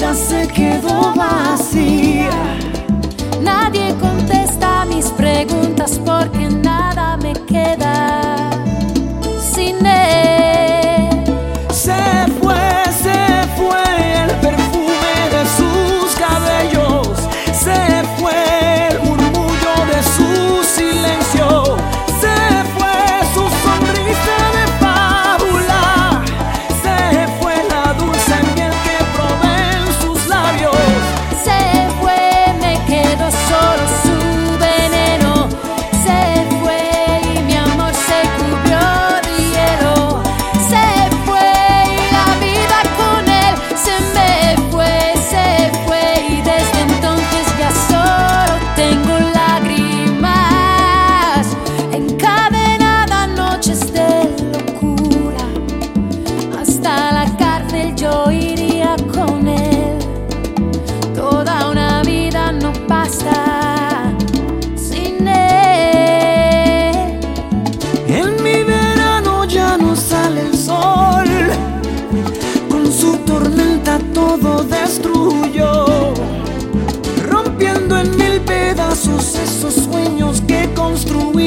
vida se quedó vacía. Nadie contesta mis preguntas.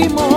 Construimos